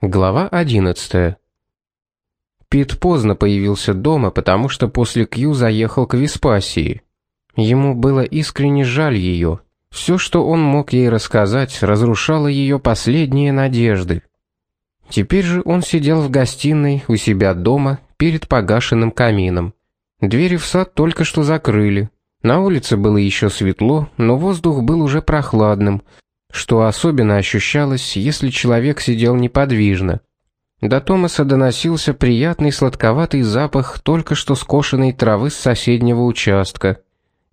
Глава 11. Пит поздно появился дома, потому что после Кью заехал к Веспасии. Ему было искренне жаль ее. Все, что он мог ей рассказать, разрушало ее последние надежды. Теперь же он сидел в гостиной у себя дома перед погашенным камином. Двери в сад только что закрыли. На улице было еще светло, но воздух был уже прохладным, что особенно ощущалось, если человек сидел неподвижно. До Томаса доносился приятный сладковатый запах только что скошенной травы с соседнего участка.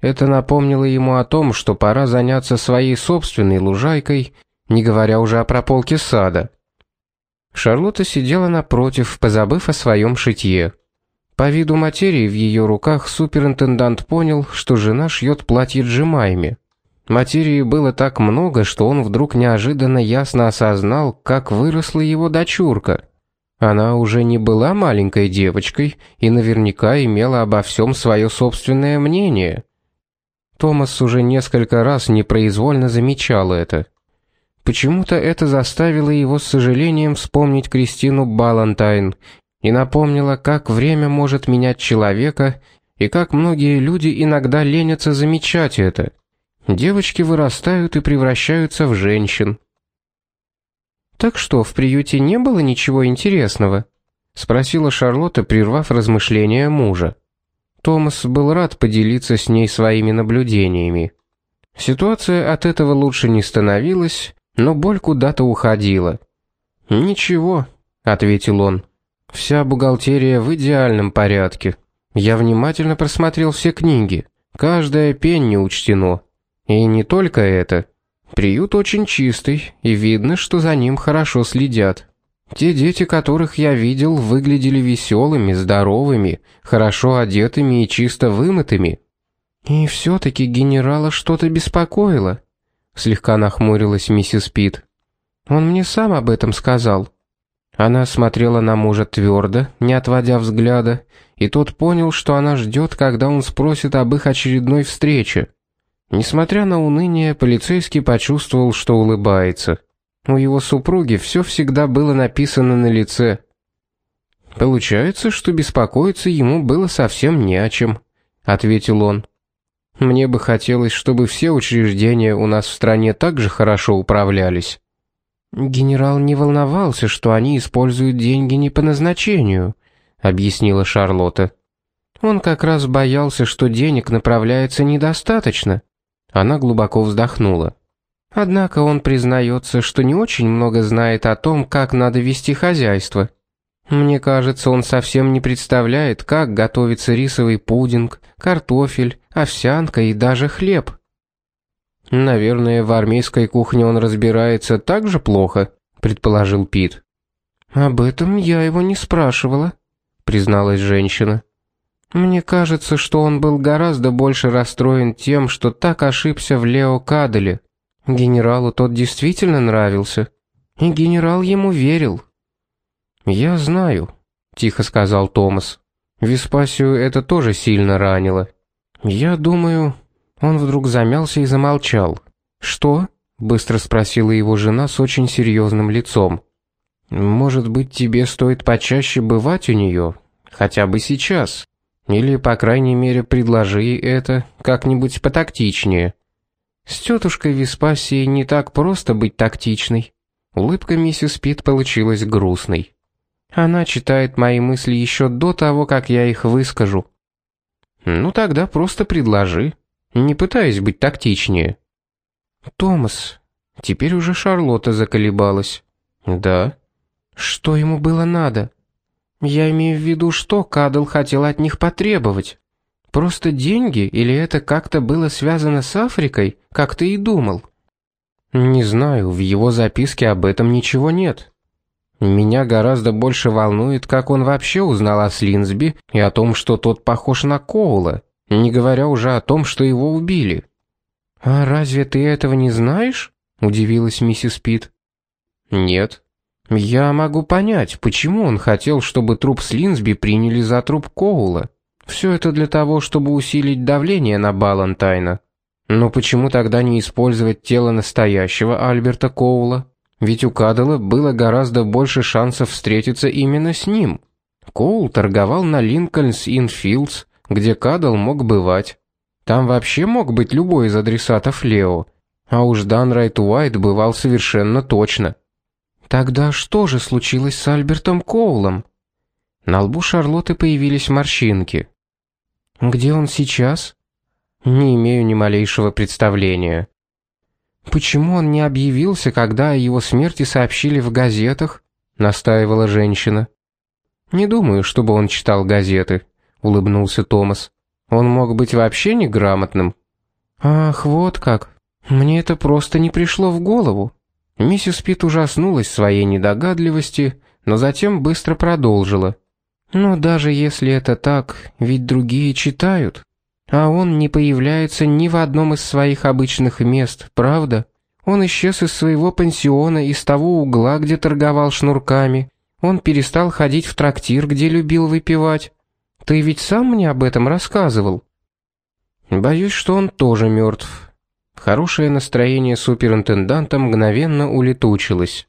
Это напомнило ему о том, что пора заняться своей собственной лужайкой, не говоря уже о прополке сада. Шарлотта сидела напротив, позабыв о своем шитье. По виду материи в ее руках суперинтендант понял, что жена шьет платье Джемайме. Материи было так много, что он вдруг неожиданно ясно осознал, как выросла его дочурка. Она уже не была маленькой девочкой и наверняка имела обо всем свое собственное мнение. Томас уже несколько раз непроизвольно замечал это. Почему-то это заставило его с сожалением вспомнить Кристину Балантайн и напомнило, как время может менять человека и как многие люди иногда ленятся замечать это. Девочки вырастают и превращаются в женщин. Так что, в приюте не было ничего интересного? спросила Шарлотта, прервав размышления мужа. Томас был рад поделиться с ней своими наблюдениями. Ситуация от этого лучше не становилась, но боль куда-то уходила. Ничего, ответил он. Вся бухгалтерия в идеальном порядке. Я внимательно просмотрел все книги. Каждая пенни учтено. И не только это. Приют очень чистый, и видно, что за ним хорошо следят. Те дети, которых я видел, выглядели веселыми, здоровыми, хорошо одетыми и чисто вымытыми. И все таки генерала что-то беспокоило, слегка нахмурилась миссис Пит. Он мне сам об этом сказал. Она смотрела на мужа твердо, не отводя взгляда, и тот понял, что она ждет, когда он спросит об их очередной встрече. Несмотря на уныние, полицейский почувствовал, что улыбается. У его супруги все всегда было написано на лице. Получается, что беспокоиться ему было совсем не о чем, ответил он. Мне бы хотелось, чтобы все учреждения у нас в стране так же хорошо управлялись. Генерал не волновался, что они используют деньги не по назначению, объяснила Шарлотта. Он как раз боялся, что денег направляется недостаточно. Она глубоко вздохнула. Однако он признается, что не очень много знает о том, как надо вести хозяйство. Мне кажется, он совсем не представляет, как готовится рисовый пудинг, картофель, овсянка и даже хлеб. Наверное, в армейской кухне он разбирается так же плохо, предположил Пит. Об этом я его не спрашивала, призналась женщина. Мне кажется, что он был гораздо больше расстроен тем, что так ошибся в Лео Каделе. Генералу тот действительно нравился, и генерал ему верил. Я знаю, тихо сказал Томас. Веспасию это тоже сильно ранило. Я думаю, он вдруг замялся и замолчал. Что? быстро спросила его жена с очень серьезным лицом. Может быть, тебе стоит почаще бывать у нее, хотя бы сейчас? Или, по крайней мере, предложи это как-нибудь потактичнее. С тетушкой Веспасией не так просто быть тактичной. Улыбка миссис Пит получилась грустной. Она читает мои мысли еще до того, как я их выскажу. Ну тогда просто предложи, не пытаясь быть тактичнее. Томас, теперь уже Шарлотта заколебалась. Да. Что ему было надо? Я имею в виду, что Кадл хотел от них потребовать. Просто деньги или это как-то было связано с Африкой, как ты и думал? Не знаю, в его записке об этом ничего нет. Меня гораздо больше волнует, как он вообще узнал о Слинсби и о том, что тот похож на Коула, не говоря уже о том, что его убили. А разве ты этого не знаешь? удивилась миссис Пит. Нет. Я могу понять, почему он хотел, чтобы труп Слинсби приняли за труп Коула. Все это для того, чтобы усилить давление на Балантайна. Но почему тогда не использовать тело настоящего Альберта Коула? Ведь у Кадала было гораздо больше шансов встретиться именно с ним. Коул торговал на Линкольнс-Инфилдс, где Кадал мог бывать. Там вообще мог быть любой из адресатов Лео. А уж Данрайт Уайт бывал совершенно точно. Тогда что же случилось с Альбертом Коулом? На лбу Шарлотты появились морщинки. Где он сейчас? Не имею ни малейшего представления. Почему он не объявился, когда о его смерти сообщили в газетах? настаивала женщина. Не думаю, чтобы он читал газеты, улыбнулся Томас. Он мог быть вообще неграмотным. Ах, вот как. Мне это просто не пришло в голову. Миссис Пит ужаснулась своей недогадливости, но затем быстро продолжила. Но даже если это так, ведь другие читают, а он не появляется ни в одном из своих обычных мест, правда? Он исчез из своего пансиона, из того угла, где торговал шнурками. Он перестал ходить в трактир, где любил выпивать. Ты ведь сам мне об этом рассказывал. Боюсь, что он тоже мертв. Хорошее настроение суперинтенданта мгновенно улетучилось.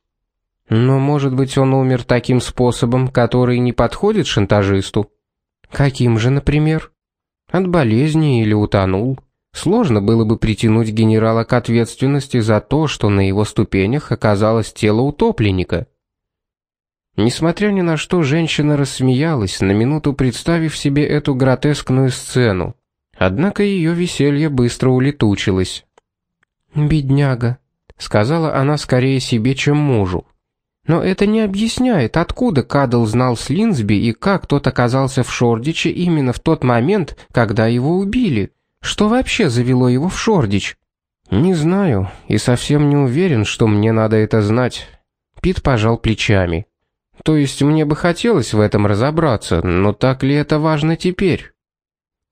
Но, может быть, он умер таким способом, который не подходит шантажисту? Каким же, например? От болезни или утонул? Сложно было бы притянуть генерала к ответственности за то, что на его ступенях оказалось тело утопленника. Несмотря ни на что, женщина рассмеялась, на минуту представив себе эту гротескную сцену. Однако ее веселье быстро улетучилось. «Бедняга», — сказала она скорее себе, чем мужу. Но это не объясняет, откуда Кадл знал Слинсби и как тот оказался в Шордиче именно в тот момент, когда его убили. Что вообще завело его в Шордич? Не знаю и совсем не уверен, что мне надо это знать. Пит пожал плечами. То есть мне бы хотелось в этом разобраться, но так ли это важно теперь?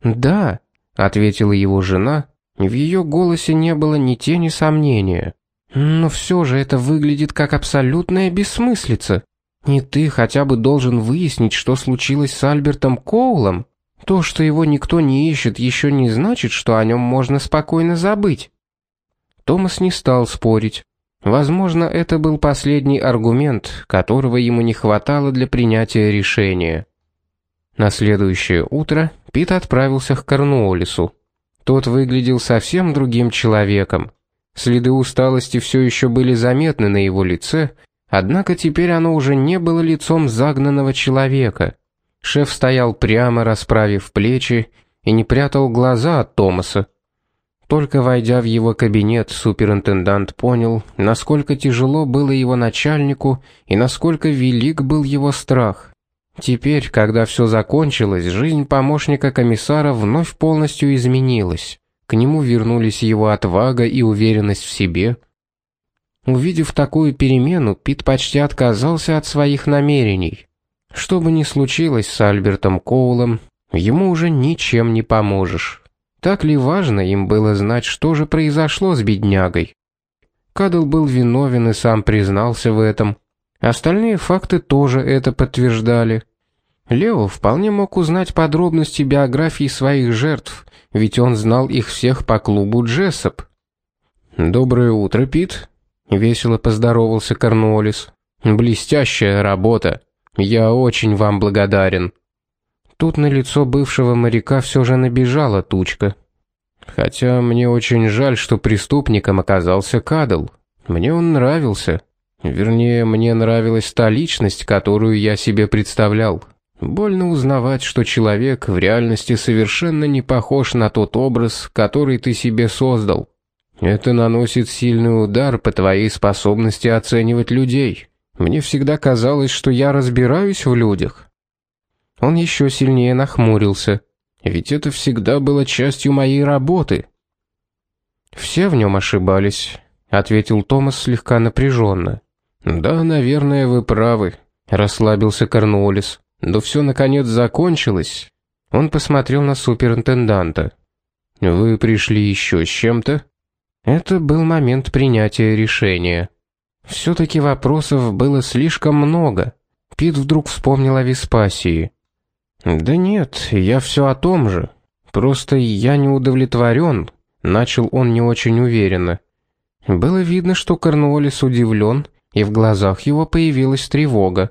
Да, ответила его жена. В ее голосе не было ни тени сомнения. Но все же это выглядит как абсолютная бессмыслица. И ты хотя бы должен выяснить, что случилось с Альбертом Коулом. То, что его никто не ищет, еще не значит, что о нем можно спокойно забыть. Томас не стал спорить. Возможно, это был последний аргумент, которого ему не хватало для принятия решения. На следующее утро Пит отправился к Корнуоллису. Тот выглядел совсем другим человеком. Следы усталости все еще были заметны на его лице, однако теперь оно уже не было лицом загнанного человека. Шеф стоял прямо, расправив плечи, и не прятал глаза от Томаса. Только войдя в его кабинет, суперинтендант понял, насколько тяжело было его начальнику и насколько велик был его страх. Теперь, когда все закончилось, жизнь помощника комиссара вновь полностью изменилась. К нему вернулись его отвага и уверенность в себе. Увидев такую перемену, Пит почти отказался от своих намерений. Что бы ни случилось с Альбертом Коулом, ему уже ничем не поможешь. Так ли важно им было знать, что же произошло с беднягой? Кадл был виновен и сам признался в этом. Остальные факты тоже это подтверждали. Лео вполне мог узнать подробности биографии своих жертв, ведь он знал их всех по клубу Джессоп. «Доброе утро, Пит», — весело поздоровался Корнуоллис. «Блестящая работа. Я очень вам благодарен». Тут на лицо бывшего моряка все же набежала тучка. Хотя мне очень жаль, что преступником оказался Кадл. Мне он нравился. Вернее, мне нравилась та личность, которую я себе представлял. Больно узнавать, что человек в реальности совершенно не похож на тот образ, который ты себе создал. Это наносит сильный удар по твоей способности оценивать людей. Мне всегда казалось, что я разбираюсь в людях. Он еще сильнее нахмурился. Ведь это всегда было частью моей работы. Все в нем ошибались, ответил Томас слегка напряженно. Да, наверное, вы правы, расслабился Корнуоллис. Но все наконец закончилось. Он посмотрел на суперинтенданта. Вы пришли еще с чем-то? Это был момент принятия решения. все таки вопросов было слишком много. Пит вдруг вспомнил о Веспасии. Да нет, я все о том же. Просто я не удовлетворен», — начал он не очень уверенно. Было видно, что Корнуоллис удивлен, и в глазах его появилась тревога.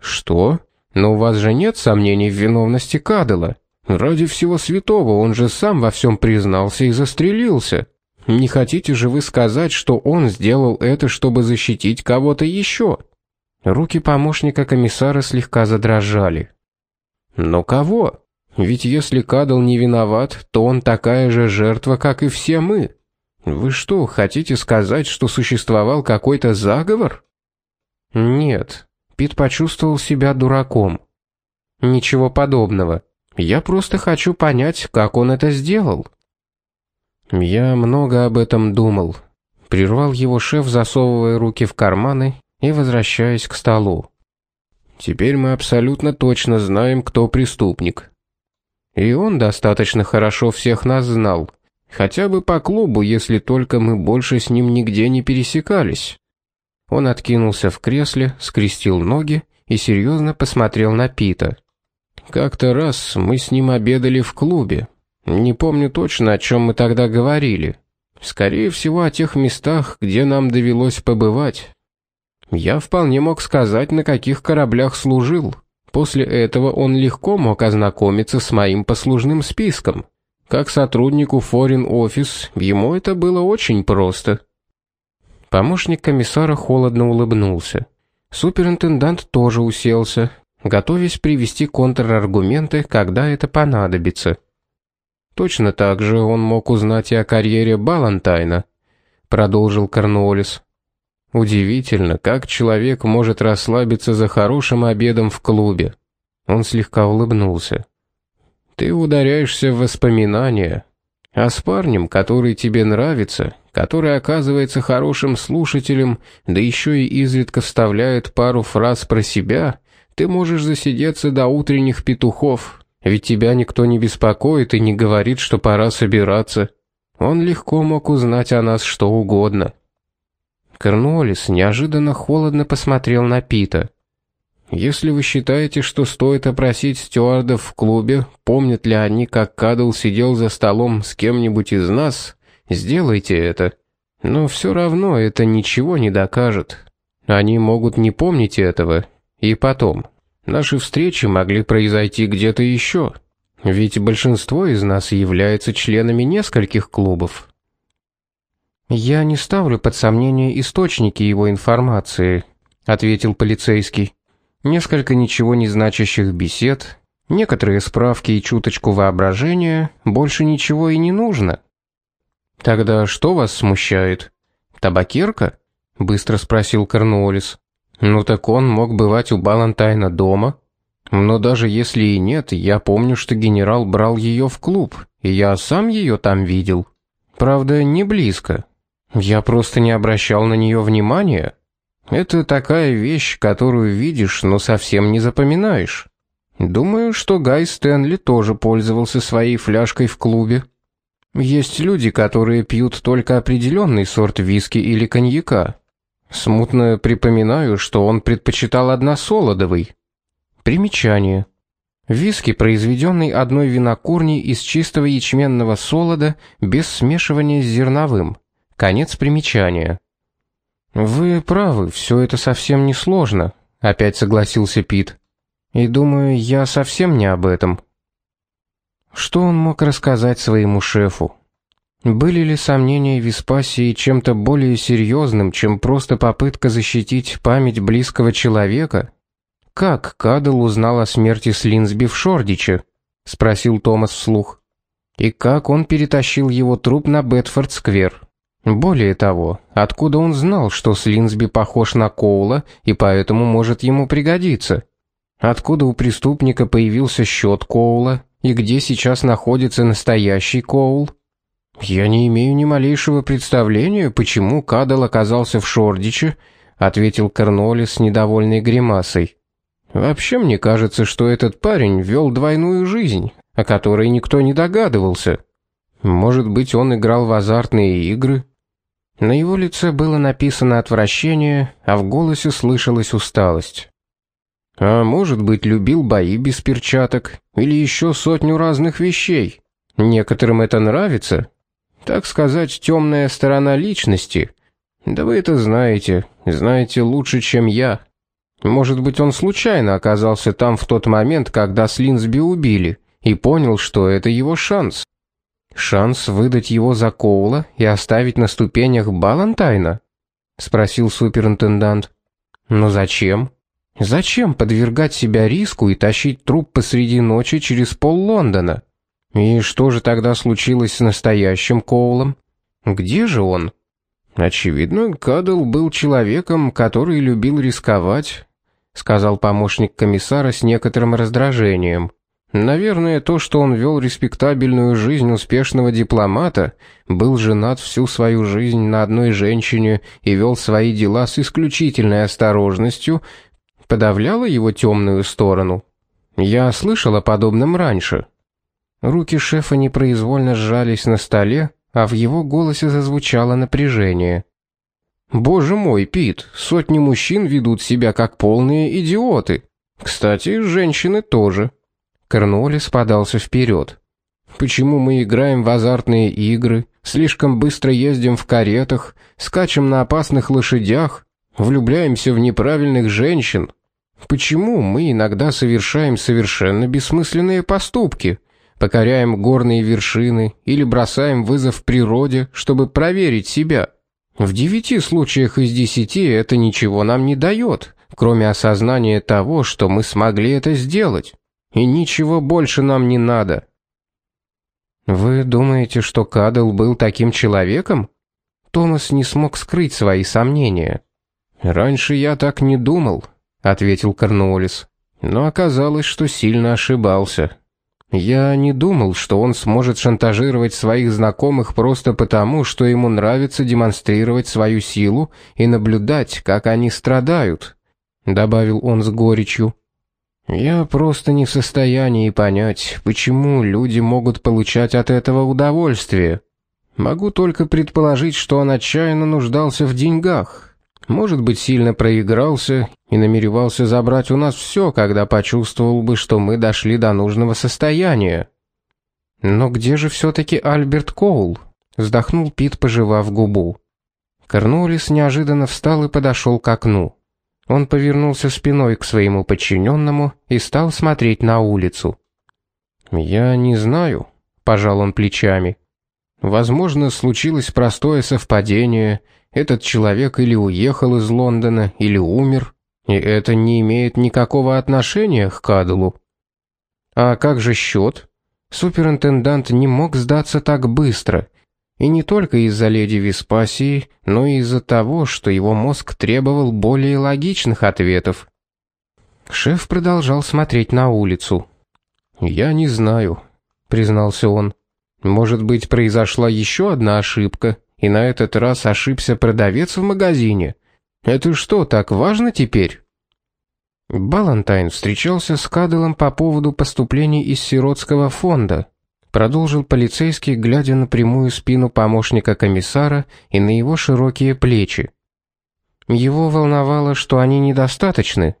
«Что? Но у вас же нет сомнений в виновности Кадела? Ради всего святого, он же сам во всем признался и застрелился. Не хотите же вы сказать, что он сделал это, чтобы защитить кого-то еще?» Руки помощника комиссара слегка задрожали. «Но кого? Ведь если Кадл не виноват, то он такая же жертва, как и все мы. Вы что, хотите сказать, что существовал какой-то заговор?» «Нет», Пит почувствовал себя дураком. «Ничего подобного. Я просто хочу понять, как он это сделал». «Я много об этом думал», — прервал его шеф, засовывая руки в карманы и возвращаясь к столу. «Теперь мы абсолютно точно знаем, кто преступник. И он достаточно хорошо всех нас знал, хотя бы по клубу, если только мы больше с ним нигде не пересекались». Он откинулся в кресле, скрестил ноги и серьезно посмотрел на Пита. Как-то раз мы с ним обедали в клубе. Не помню точно, о чем мы тогда говорили. Скорее всего, о тех местах, где нам довелось побывать. Я вполне мог сказать, на каких кораблях служил. После этого он легко мог ознакомиться с моим послужным списком. Как сотруднику Foreign Office, ему это было очень просто. Помощник комиссара холодно улыбнулся. Суперинтендант тоже уселся, готовясь привести контраргументы, когда это понадобится. Точно так же он мог узнать и о карьере Балантайна, продолжил Корнуоллис. Удивительно, как человек может расслабиться за хорошим обедом в клубе. Он слегка улыбнулся. Ты ударяешься в воспоминания, а с парнем, который тебе нравится, который оказывается хорошим слушателем, да еще и изредка вставляет пару фраз про себя, ты можешь засидеться до утренних петухов, ведь тебя никто не беспокоит и не говорит, что пора собираться. Он легко мог узнать о нас что угодно. Корнуоллис неожиданно холодно посмотрел на Пита. Если вы считаете, что стоит опросить стюардов в клубе, помнят ли они, как Кадл сидел за столом с кем-нибудь из нас, сделайте это. Но все равно это ничего не докажет. Они могут не помнить этого. И потом, наши встречи могли произойти где-то еще. Ведь большинство из нас является членами нескольких клубов. Я не ставлю под сомнение источники его информации, ответил полицейский несколько ничего не значащих бесед, некоторые справки и чуточку воображения, больше ничего и не нужно. Тогда что вас смущает? Табакерка? быстро спросил Корнуоллис. Ну так он мог бывать у Балантайна дома. Но даже если и нет, я помню, что генерал брал ее в клуб, и я сам ее там видел. Правда, не близко. Я просто не обращал на нее внимания. Это такая вещь, которую видишь, но совсем не запоминаешь. Думаю, что Гай Стэнли тоже пользовался своей фляжкой в клубе. Есть люди, которые пьют только определенный сорт виски или коньяка. Смутно припоминаю, что он предпочитал односолодовый. Примечание. Виски, произведенный одной винокурней из чистого ячменного солода без смешивания с зерновым. Конец примечания. Вы правы, все это совсем не сложно, опять согласился Пит. И думаю, я совсем не об этом. Что он мог рассказать своему шефу? Были ли сомнения Веспасии чем-то более серьезным, чем просто попытка защитить память близкого человека? Как Кадл узнал о смерти Слинсби в Шордиче? спросил Томас вслух. И как он перетащил его труп на Бетфорд-сквер? Более того, откуда он знал, что Слинсби похож на Коула и поэтому может ему пригодиться? Откуда у преступника появился счет Коула и где сейчас находится настоящий Коул? Я не имею ни малейшего представления, почему Кадал оказался в Шордиче, ответил Корноли с недовольной гримасой. Вообще мне кажется, что этот парень вел двойную жизнь, о которой никто не догадывался. Может быть, он играл в азартные игры? На его лице было написано отвращение, а в голосе слышалась усталость. А может быть, любил бои без перчаток или еще сотню разных вещей. Некоторым это нравится. Так сказать, темная сторона личности. Да вы это знаете, знаете лучше, чем я. Может быть, он случайно оказался там в тот момент, когда Слинсби убили, и понял, что это его шанс. Шанс выдать его за Коула и оставить на ступенях Балантайна? спросил суперинтендант. Но зачем? Зачем подвергать себя риску и тащить труп посреди ночи через пол Лондона? И что же тогда случилось с настоящим Коулом? Где же он? Очевидно, Кадл был человеком, который любил рисковать, сказал помощник комиссара с некоторым раздражением. Наверное, то, что он вел респектабельную жизнь успешного дипломата, был женат всю свою жизнь на одной женщине и вел свои дела с исключительной осторожностью, подавляло его темную сторону. Я слышал о раньше. Руки шефа непроизвольно сжались на столе, а в его голосе зазвучало напряжение. Боже мой, Пит, сотни мужчин ведут себя как полные идиоты. Кстати, женщины тоже. Корнуоллес подался вперед. Почему мы играем в азартные игры, слишком быстро ездим в каретах, скачем на опасных лошадях, влюбляемся в неправильных женщин? Почему мы иногда совершаем совершенно бессмысленные поступки, покоряем горные вершины или бросаем вызов природе, чтобы проверить себя? В девяти случаях из десяти это ничего нам не дает, кроме осознания того, что мы смогли это сделать. И ничего больше нам не надо. Вы думаете, что Кадл был таким человеком? Томас не смог скрыть свои сомнения. Раньше я так не думал, ответил Корнуоллис. Но оказалось, что сильно ошибался. Я не думал, что он сможет шантажировать своих знакомых просто потому, что ему нравится демонстрировать свою силу и наблюдать, как они страдают, добавил он с горечью. Я просто не в состоянии понять, почему люди могут получать от этого удовольствие. Могу только предположить, что он отчаянно нуждался в деньгах, может быть, сильно проигрался и намеревался забрать у нас все, когда почувствовал бы, что мы дошли до нужного состояния. Но где же все таки Альберт Коул? вздохнул Пит, пожевав губу. Корнуоллис неожиданно встал и подошел к окну. Он повернулся спиной к своему подчиненному и стал смотреть на улицу. «Я не знаю», — пожал он плечами. «Возможно, случилось простое совпадение, этот человек или уехал из Лондона, или умер, и это не имеет никакого отношения к Кадлу. А как же счет? Суперинтендант не мог сдаться так быстро, и не только из-за леди Веспасии, но и из-за того, что его мозг требовал более логичных ответов. Шеф продолжал смотреть на улицу. «Я не знаю», — признался он. «Может быть, произошла еще одна ошибка?» И на этот раз ошибся продавец в магазине. Это что, так важно теперь? Балантайн встречался с Каделом по поводу поступлений из сиротского фонда. Продолжил полицейский, глядя на прямую спину помощника комиссара и на его широкие плечи. Его волновало, что они недостаточны.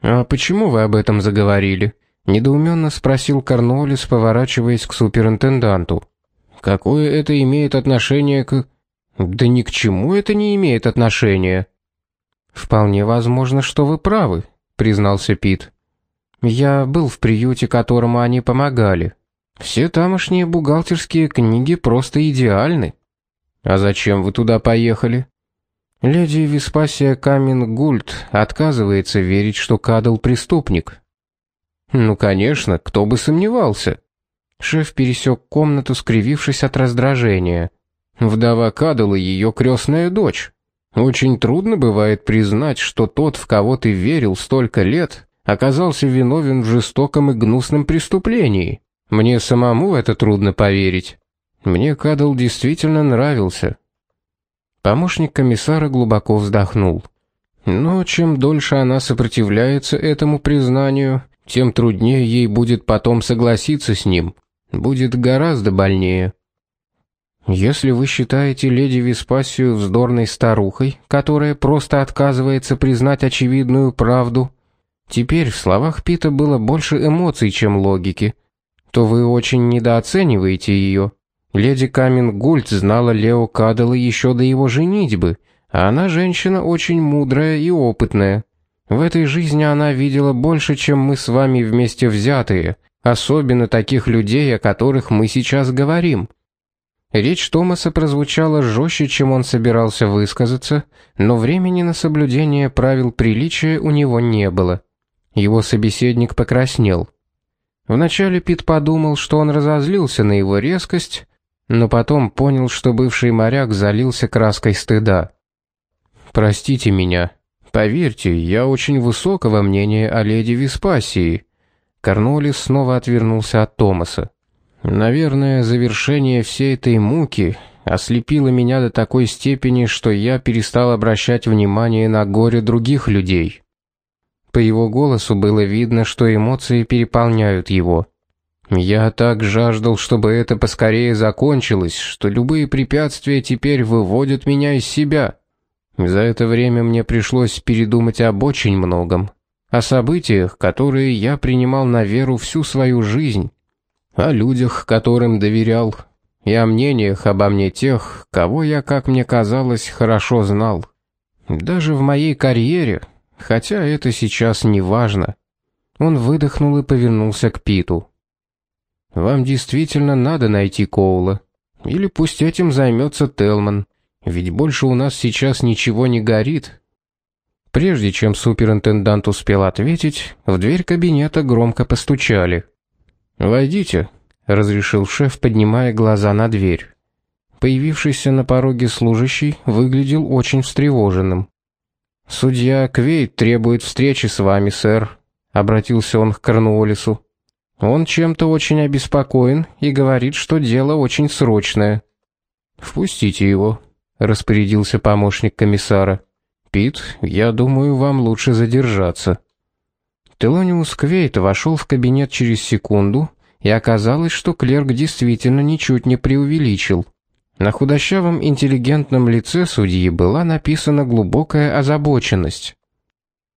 А почему вы об этом заговорили? недоуменно спросил Карнолис, поворачиваясь к суперинтенданту. Какое это имеет отношение к... Да ни к чему это не имеет отношения. Вполне возможно, что вы правы, признался Пит. Я был в приюте, которому они помогали. Все тамошние бухгалтерские книги просто идеальны. А зачем вы туда поехали? Леди Веспасия Камин Гульт отказывается верить, что Кадл преступник. Ну, конечно, кто бы сомневался. Шеф пересек комнату, скривившись от раздражения. Вдова Кадала ее крестная дочь. Очень трудно бывает признать, что тот, в кого ты верил столько лет, оказался виновен в жестоком и гнусном преступлении. Мне самому это трудно поверить. Мне Кадл действительно нравился. Помощник комиссара глубоко вздохнул. Но чем дольше она сопротивляется этому признанию, тем труднее ей будет потом согласиться с ним будет гораздо больнее. Если вы считаете леди Веспасию вздорной старухой, которая просто отказывается признать очевидную правду, теперь в словах Пита было больше эмоций, чем логики, то вы очень недооцениваете ее. Леди Камин Гульт знала Лео Кадела еще до его женитьбы, А она женщина очень мудрая и опытная. В этой жизни она видела больше, чем мы с вами вместе взятые, особенно таких людей, о которых мы сейчас говорим. Речь Томаса прозвучала жестче, чем он собирался высказаться, но времени на соблюдение правил приличия у него не было. Его собеседник покраснел. Вначале Пит подумал, что он разозлился на его резкость, но потом понял, что бывший моряк залился краской стыда. «Простите меня. Поверьте, я очень высокого мнения о леди Веспасии». Корнолис снова отвернулся от Томаса. Наверное, завершение всей этой муки ослепило меня до такой степени, что я перестал обращать внимание на горе других людей. По его голосу было видно, что эмоции переполняют его. Я так жаждал, чтобы это поскорее закончилось, что любые препятствия теперь выводят меня из себя. За это время мне пришлось передумать об очень многом, о событиях, которые я принимал на веру всю свою жизнь о людях, которым доверял, и о мнениях обо мне тех, кого я, как мне казалось, хорошо знал. Даже в моей карьере, хотя это сейчас не важно. Он выдохнул и повернулся к Питу. Вам действительно надо найти Коула, или пусть этим займется Телман, ведь больше у нас сейчас ничего не горит. Прежде чем суперинтендант успел ответить, в дверь кабинета громко постучали. «Войдите», — разрешил шеф, поднимая глаза на дверь. Появившийся на пороге служащий выглядел очень встревоженным. «Судья Квейт требует встречи с вами, сэр», — обратился он к Корнуоллису. «Он чем-то очень обеспокоен и говорит, что дело очень срочное». «Впустите его», — распорядился помощник комиссара. «Пит, я думаю, вам лучше задержаться». Телониус Квейт вошел в кабинет через секунду, и оказалось, что клерк действительно ничуть не преувеличил. На худощавом интеллигентном лице судьи была написана глубокая озабоченность.